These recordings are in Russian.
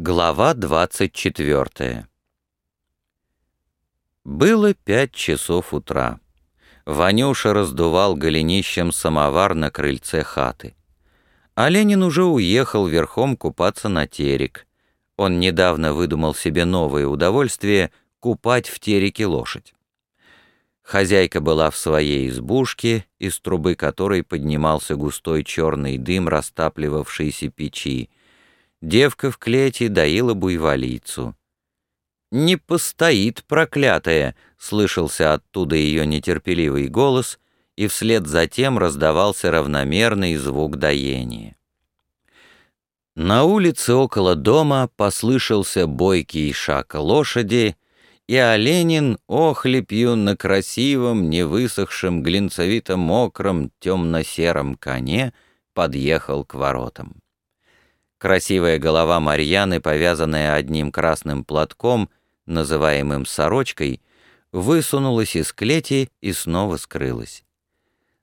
Глава 24 Было пять часов утра. Ванюша раздувал голенищем самовар на крыльце хаты. А Ленин уже уехал верхом купаться на терек. Он недавно выдумал себе новое удовольствие — купать в тереке лошадь. Хозяйка была в своей избушке, из трубы которой поднимался густой черный дым растапливавшейся печи, девка в клете доила буйволицу. «Не постоит, проклятая!» — слышался оттуда ее нетерпеливый голос, и вслед за тем раздавался равномерный звук доения. На улице около дома послышался бойкий шаг лошади, и Оленин охлепью на красивом, невысохшем, глинцевито-мокром, темно-сером коне подъехал к воротам. Красивая голова Марьяны, повязанная одним красным платком, называемым сорочкой, высунулась из клети и снова скрылась.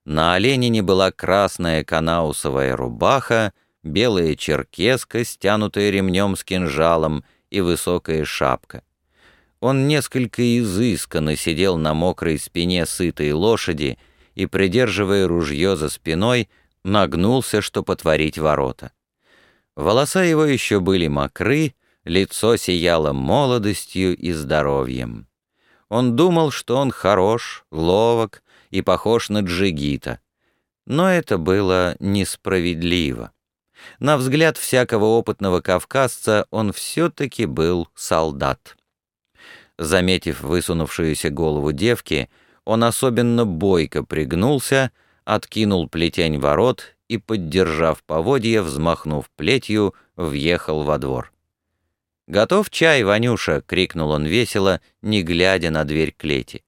На оленине была красная канаусовая рубаха, белая черкеска, стянутая ремнем с кинжалом, и высокая шапка. Он несколько изысканно сидел на мокрой спине сытой лошади и, придерживая ружье за спиной, нагнулся, чтобы потворить ворота. Волоса его еще были мокры, лицо сияло молодостью и здоровьем. Он думал, что он хорош, ловок и похож на джигита. Но это было несправедливо. На взгляд всякого опытного кавказца он все-таки был солдат. Заметив высунувшуюся голову девки, он особенно бойко пригнулся, откинул плетень ворот и, поддержав поводья, взмахнув плетью, въехал во двор. «Готов чай, Ванюша!» — крикнул он весело, не глядя на дверь клети.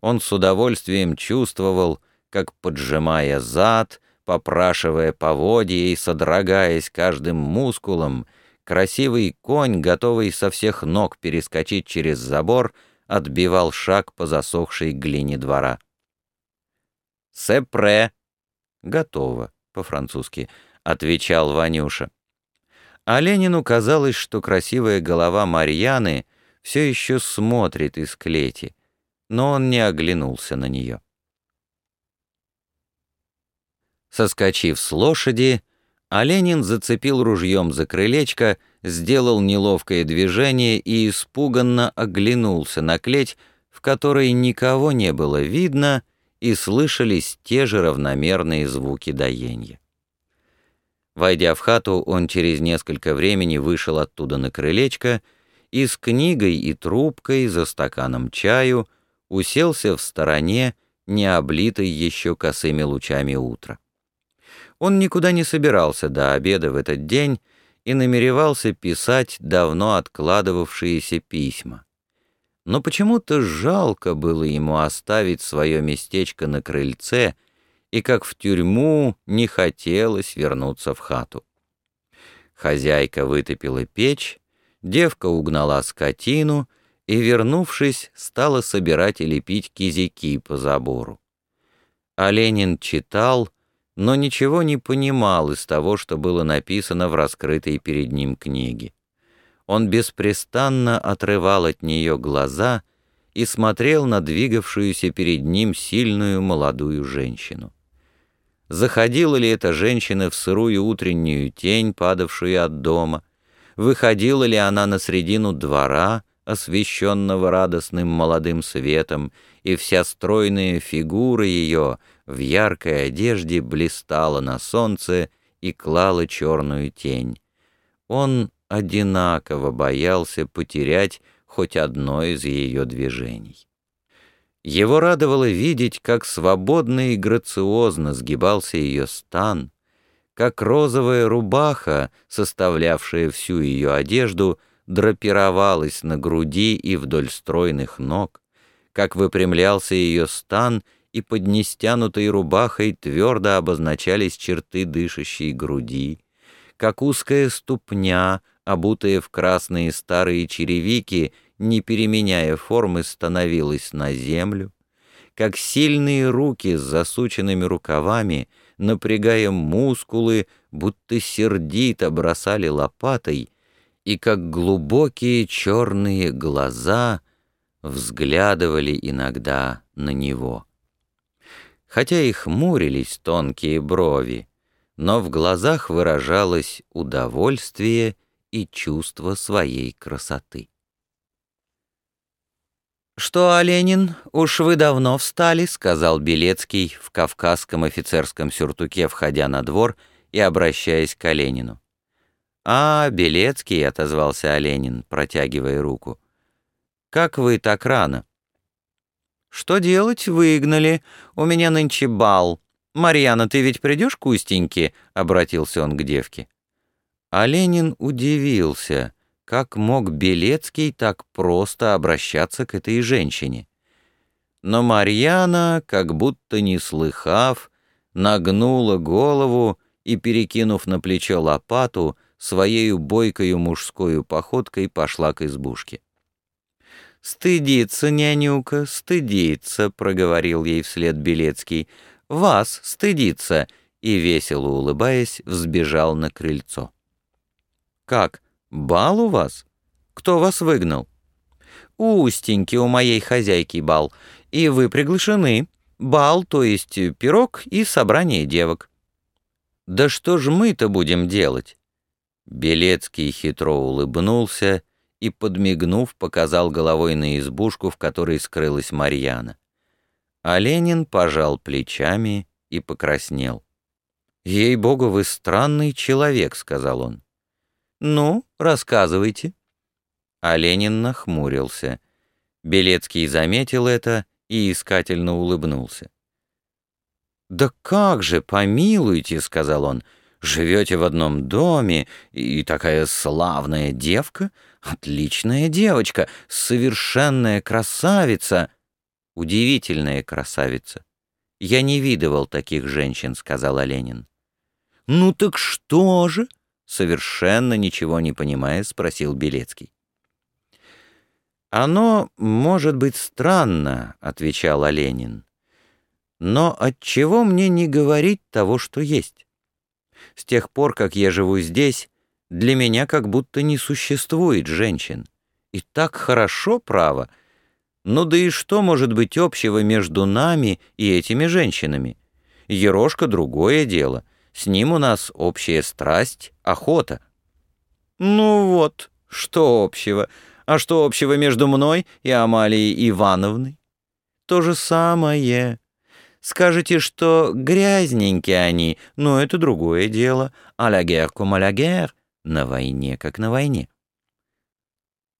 Он с удовольствием чувствовал, как, поджимая зад, попрашивая поводья и содрогаясь каждым мускулом, красивый конь, готовый со всех ног перескочить через забор, отбивал шаг по засохшей глине двора. «Сепре!» «Готово!» По-французски, отвечал Ванюша. А Ленину казалось, что красивая голова Марьяны все еще смотрит из клети, но он не оглянулся на нее. Соскочив с лошади, Оленин зацепил ружьем за крылечко, сделал неловкое движение и испуганно оглянулся на клеть, в которой никого не было видно, и слышались те же равномерные звуки доения. Войдя в хату, он через несколько времени вышел оттуда на крылечко и с книгой и трубкой за стаканом чаю уселся в стороне, не облитой еще косыми лучами утра. Он никуда не собирался до обеда в этот день и намеревался писать давно откладывавшиеся письма но почему-то жалко было ему оставить свое местечко на крыльце, и как в тюрьму не хотелось вернуться в хату. Хозяйка вытопила печь, девка угнала скотину и, вернувшись, стала собирать и лепить кизяки по забору. А Ленин читал, но ничего не понимал из того, что было написано в раскрытой перед ним книге. Он беспрестанно отрывал от нее глаза и смотрел на двигавшуюся перед ним сильную молодую женщину. Заходила ли эта женщина в сырую утреннюю тень, падавшую от дома? Выходила ли она на средину двора, освещенного радостным молодым светом, и вся стройная фигура ее в яркой одежде блистала на солнце и клала черную тень? Он одинаково боялся потерять хоть одно из ее движений. Его радовало видеть, как свободно и грациозно сгибался ее стан, как розовая рубаха, составлявшая всю ее одежду, драпировалась на груди и вдоль стройных ног, как выпрямлялся ее стан, и под нестянутой рубахой твердо обозначались черты дышащей груди, как узкая ступня обутая в красные старые черевики, не переменяя формы, становилась на землю, как сильные руки с засученными рукавами, напрягая мускулы, будто сердито бросали лопатой, и как глубокие черные глаза взглядывали иногда на него. Хотя и хмурились тонкие брови, но в глазах выражалось удовольствие и чувство своей красоты. «Что, Оленин, уж вы давно встали», — сказал Белецкий в кавказском офицерском сюртуке, входя на двор и обращаясь к Оленину. «А, Белецкий», — отозвался Оленин, протягивая руку. «Как вы так рано?» «Что делать? Выгнали. У меня нынче бал. Марьяна, ты ведь придешь к Устеньке?» — обратился он к девке. Оленин удивился — как мог Белецкий так просто обращаться к этой женщине? Но Марьяна, как будто не слыхав, нагнула голову и, перекинув на плечо лопату, своею бойкою мужскою походкой пошла к избушке. «Стыдится, нянюка, стыдится», — проговорил ей вслед Белецкий. «Вас стыдится», — и, весело улыбаясь, взбежал на крыльцо. «Как?» «Бал у вас? Кто вас выгнал?» «У Устеньки, у моей хозяйки бал. И вы приглашены. Бал, то есть пирог и собрание девок». «Да что ж мы-то будем делать?» Белецкий хитро улыбнулся и, подмигнув, показал головой на избушку, в которой скрылась Марьяна. А Ленин пожал плечами и покраснел. «Ей-богу, вы странный человек», — сказал он. «Ну, рассказывайте». А Ленин нахмурился. Белецкий заметил это и искательно улыбнулся. «Да как же, помилуйте», — сказал он, — «живете в одном доме, и такая славная девка, отличная девочка, совершенная красавица». «Удивительная красавица. Я не видывал таких женщин», — сказал Ленин. «Ну так что же?» Совершенно ничего не понимая, спросил Белецкий. «Оно может быть странно», — отвечал Оленин. «Но отчего мне не говорить того, что есть? С тех пор, как я живу здесь, для меня как будто не существует женщин. И так хорошо, право. Ну да и что может быть общего между нами и этими женщинами? Ерошка — другое дело. С ним у нас общая страсть — охота». «Ну вот, что общего? А что общего между мной и Амалией Ивановной?» «То же самое. Скажете, что грязненькие они, но это другое дело. А гер ком а. На войне, как на войне».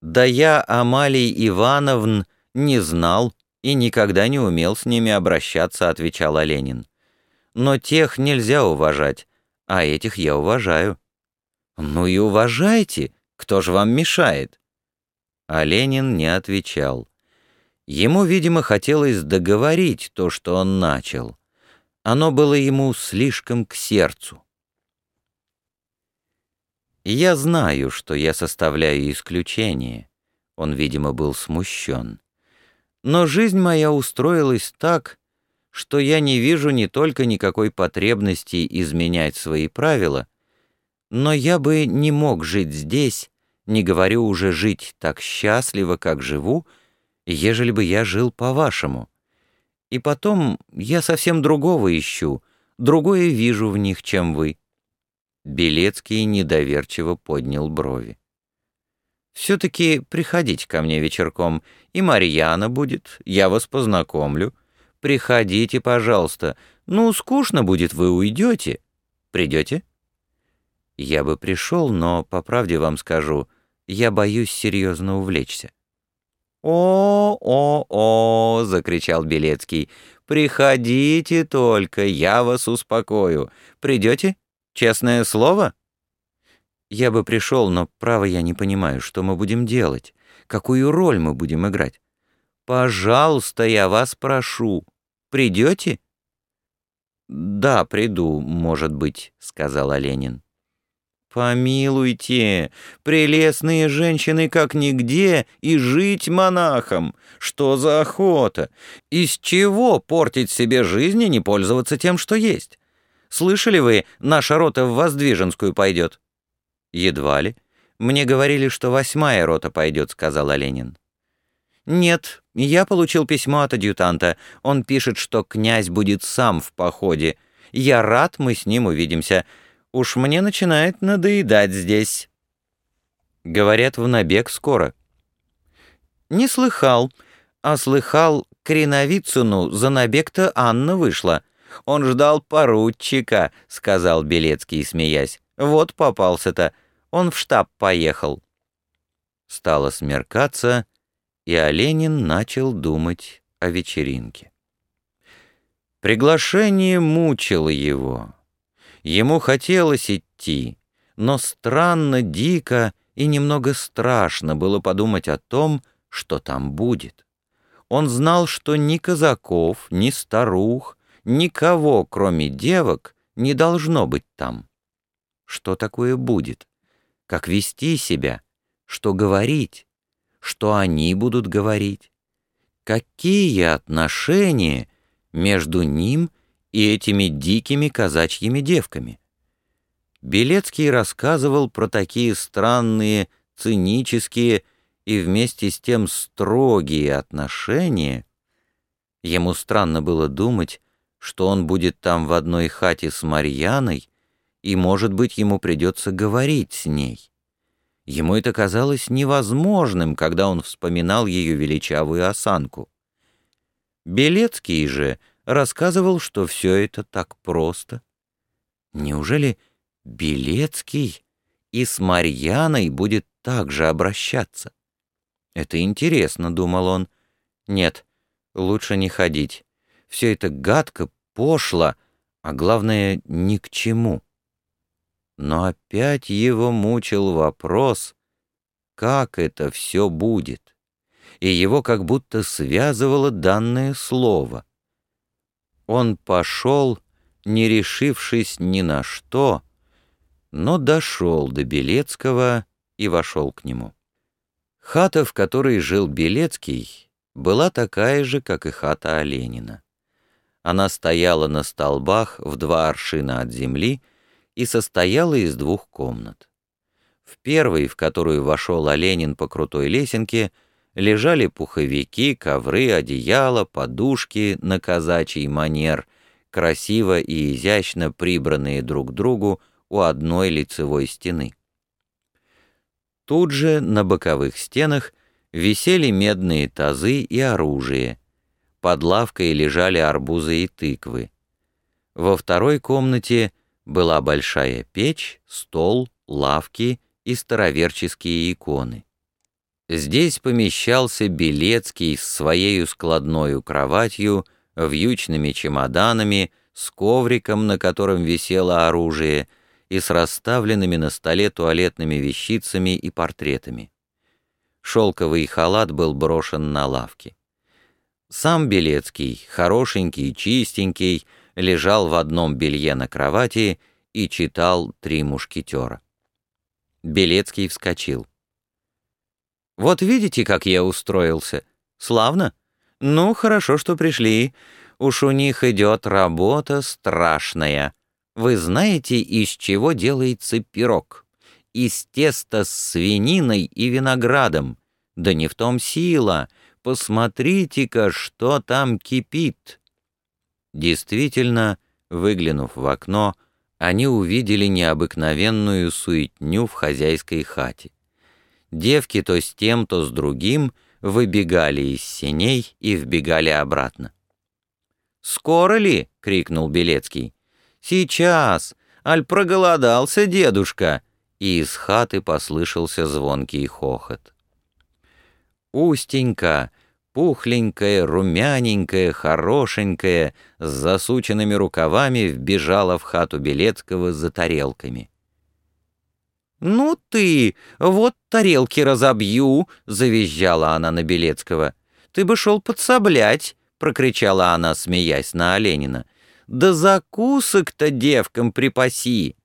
«Да я Амалий Ивановн не знал и никогда не умел с ними обращаться», — отвечал Ленин но тех нельзя уважать, а этих я уважаю». «Ну и уважайте, кто же вам мешает?» А Ленин не отвечал. Ему, видимо, хотелось договорить то, что он начал. Оно было ему слишком к сердцу. Я знаю, что я составляю исключение. Он, видимо, был смущен. Но жизнь моя устроилась так, что я не вижу не только никакой потребности изменять свои правила, но я бы не мог жить здесь, не говорю уже жить так счастливо, как живу, ежели бы я жил по-вашему. И потом я совсем другого ищу, другое вижу в них, чем вы». Белецкий недоверчиво поднял брови. «Все-таки приходите ко мне вечерком, и Марьяна будет, я вас познакомлю. Приходите, пожалуйста. Ну, скучно будет, вы уйдете. Придете? Я бы пришел, но, по правде вам скажу, я боюсь серьезно увлечься. «О-о-о!» — закричал Белецкий. «Приходите только, я вас успокою. Придете? Честное слово?» «Я бы пришел, но, право, я не понимаю, что мы будем делать, какую роль мы будем играть. «Пожалуйста, я вас прошу, придете?» «Да, приду, может быть», — сказал Ленин. «Помилуйте, прелестные женщины как нигде, и жить монахом. Что за охота? Из чего портить себе жизнь и не пользоваться тем, что есть? Слышали вы, наша рота в Воздвиженскую пойдет?» «Едва ли. Мне говорили, что восьмая рота пойдет», — сказал Оленин. «Нет, я получил письмо от адъютанта. Он пишет, что князь будет сам в походе. Я рад, мы с ним увидимся. Уж мне начинает надоедать здесь». Говорят, в набег скоро. Не слыхал, а слыхал, Креновицыну за набег-то Анна вышла. Он ждал поручика, сказал Белецкий, смеясь. Вот попался-то. Он в штаб поехал. Стало смеркаться, и Оленин начал думать о вечеринке. Приглашение мучило его. Ему хотелось идти, но странно, дико и немного страшно было подумать о том, что там будет. Он знал, что ни казаков, ни старух, никого, кроме девок, не должно быть там. Что такое будет? Как вести себя? Что говорить? что они будут говорить. Какие отношения между ним и этими дикими казачьими девками? Белецкий рассказывал про такие странные, цинические и вместе с тем строгие отношения. Ему странно было думать, что он будет там в одной хате с Марьяной, и, может быть, ему придется говорить с ней. Ему это казалось невозможным, когда он вспоминал ее величавую осанку. Белецкий же рассказывал, что все это так просто. Неужели Белецкий и с Марьяной будет так же обращаться? Это интересно, думал он. Нет, лучше не ходить. Все это гадко, пошло, а главное, ни к чему. Но опять его мучил вопрос, как это все будет, и его как будто связывало данное слово. Он пошел, не решившись ни на что, но дошел до Белецкого и вошел к нему. Хата, в которой жил Белецкий, была такая же, как и хата Оленина. Она стояла на столбах в два аршина от земли, и состояла из двух комнат. В первой, в которую вошел Оленин по крутой лесенке, лежали пуховики, ковры, одеяла, подушки на казачий манер, красиво и изящно прибранные друг к другу у одной лицевой стены. Тут же на боковых стенах висели медные тазы и оружие. Под лавкой лежали арбузы и тыквы. Во второй комнате была большая печь, стол, лавки и староверческие иконы. Здесь помещался Белецкий с своей складной кроватью, вьючными чемоданами, с ковриком, на котором висело оружие, и с расставленными на столе туалетными вещицами и портретами. Шелковый халат был брошен на лавке. Сам Белецкий, хорошенький, чистенький, лежал в одном белье на кровати и читал «Три мушкетера». Белецкий вскочил. «Вот видите, как я устроился? Славно? Ну, хорошо, что пришли. Уж у них идет работа страшная. Вы знаете, из чего делается пирог? Из теста с свининой и виноградом. Да не в том сила. Посмотрите-ка, что там кипит. Действительно, выглянув в окно, они увидели необыкновенную суетню в хозяйской хате. Девки то с тем, то с другим выбегали из сеней и вбегали обратно. «Скоро ли?» — крикнул Белецкий. «Сейчас! Аль проголодался дедушка!» И из хаты послышался звонкий хохот. Устенька, пухленькая, румяненькая, хорошенькая, с засученными рукавами вбежала в хату Белецкого за тарелками. «Ну ты, вот тарелки разобью!» — завизжала она на Белецкого. «Ты бы шел подсоблять!» — прокричала она, смеясь на Оленина. «Да закусок-то девкам припаси!»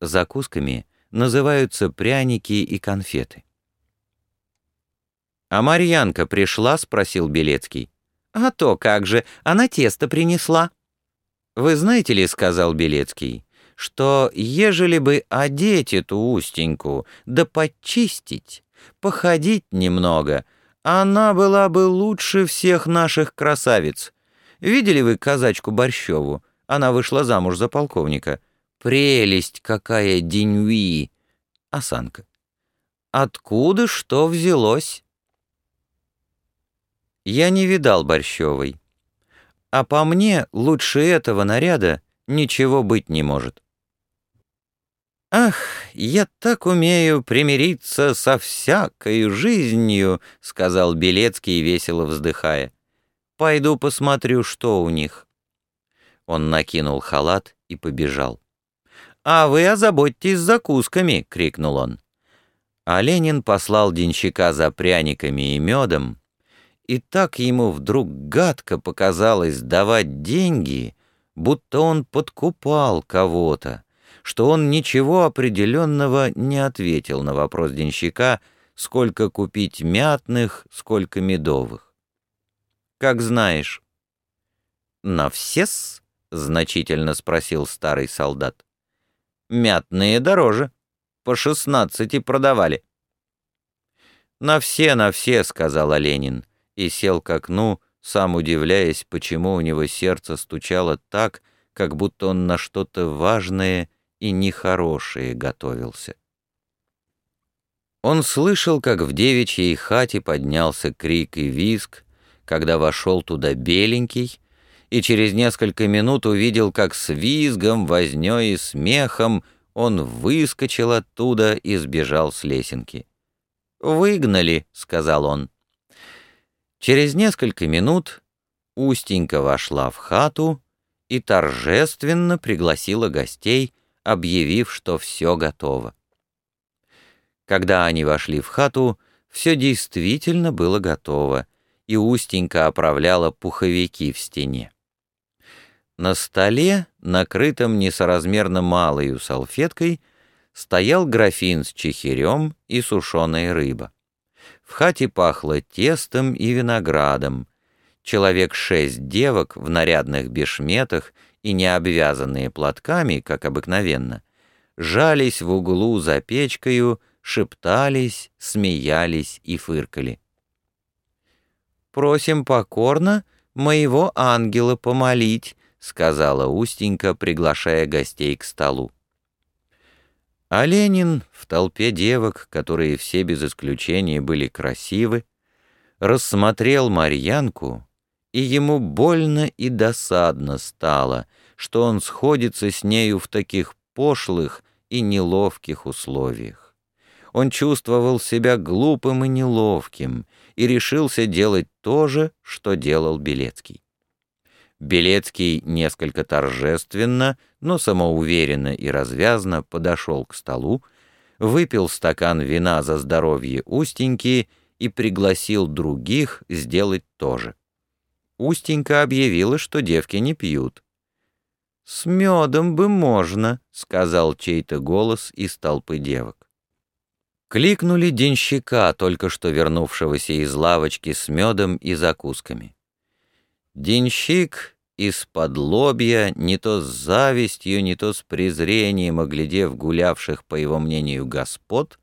Закусками называются пряники и конфеты. «А Марьянка пришла?» — спросил Белецкий. «А то как же, она тесто принесла». «Вы знаете ли, — сказал Белецкий, — что ежели бы одеть эту устеньку, да подчистить, походить немного, она была бы лучше всех наших красавиц. Видели вы казачку Борщеву? Она вышла замуж за полковника. Прелесть какая деньви! Осанка. Откуда что взялось? Я не видал Борщевой. А по мне лучше этого наряда ничего быть не может. «Ах, я так умею примириться со всякой жизнью», — сказал Белецкий, весело вздыхая. «Пойду посмотрю, что у них». Он накинул халат и побежал. «А вы озаботьтесь закусками!» — крикнул он. А Ленин послал денщика за пряниками и медом, и так ему вдруг гадко показалось давать деньги, будто он подкупал кого-то, что он ничего определенного не ответил на вопрос денщика, сколько купить мятных, сколько медовых. «Как знаешь». «На все-с?» — значительно спросил старый солдат. «Мятные дороже. По шестнадцати продавали». «На все, на все», — сказал Ленин, и сел к окну, сам удивляясь, почему у него сердце стучало так, как будто он на что-то важное и нехорошее готовился. Он слышал, как в девичьей хате поднялся крик и визг, когда вошел туда беленький, и через несколько минут увидел, как с визгом, вознёй и смехом он выскочил оттуда и сбежал с лесенки. «Выгнали», — сказал он. Через несколько минут Устенька вошла в хату и торжественно пригласила гостей, объявив, что все готово. Когда они вошли в хату, все действительно было готово, и Устенька оправляла пуховики в стене. На столе, накрытом несоразмерно малою салфеткой, стоял графин с чехирем и сушеная рыба. В хате пахло тестом и виноградом. Человек шесть девок в нарядных бешметах и не обвязанные платками, как обыкновенно, жались в углу за печкою, шептались, смеялись и фыркали. «Просим покорно моего ангела помолить», — сказала Устенька, приглашая гостей к столу. А Ленин в толпе девок, которые все без исключения были красивы, рассмотрел Марьянку, и ему больно и досадно стало, что он сходится с нею в таких пошлых и неловких условиях. Он чувствовал себя глупым и неловким и решился делать то же, что делал Белецкий. Белецкий несколько торжественно, но самоуверенно и развязно подошел к столу, выпил стакан вина за здоровье Устеньки и пригласил других сделать то же. Устенька объявила, что девки не пьют. «С медом бы можно», — сказал чей-то голос из толпы девок. Кликнули денщика, только что вернувшегося из лавочки с медом и закусками. Денщик из-под лобья, не то с завистью, не то с презрением, оглядев гулявших, по его мнению, господ,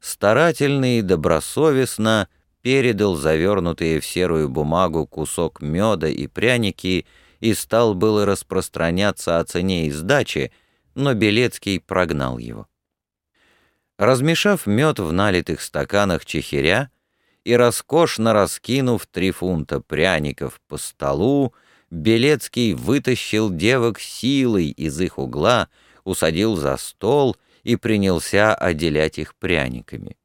старательно и добросовестно передал завернутые в серую бумагу кусок меда и пряники и стал было распространяться о цене и сдаче, но Белецкий прогнал его. Размешав мед в налитых стаканах чехиря и роскошно раскинув три фунта пряников по столу, Белецкий вытащил девок силой из их угла, усадил за стол и принялся отделять их пряниками.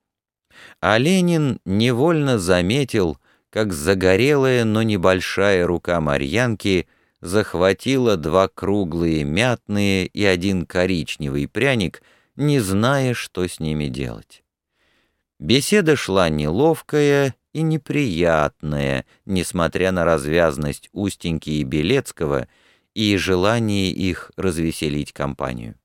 А Ленин невольно заметил, как загорелая, но небольшая рука Марьянки захватила два круглые мятные и один коричневый пряник, не зная, что с ними делать. Беседа шла неловкая и неприятная, несмотря на развязность Устеньки и Белецкого и желание их развеселить компанию.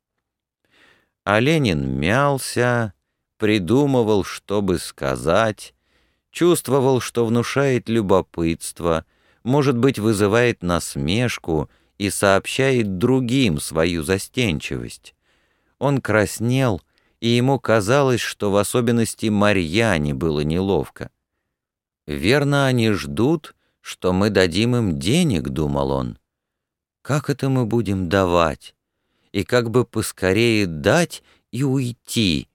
А Ленин мялся, придумывал, что бы сказать, чувствовал, что внушает любопытство, может быть, вызывает насмешку и сообщает другим свою застенчивость. Он краснел, и ему казалось, что в особенности Марьяне было неловко. «Верно, они ждут, что мы дадим им денег», — думал он. «Как это мы будем давать? И как бы поскорее дать и уйти,